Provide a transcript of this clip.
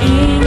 in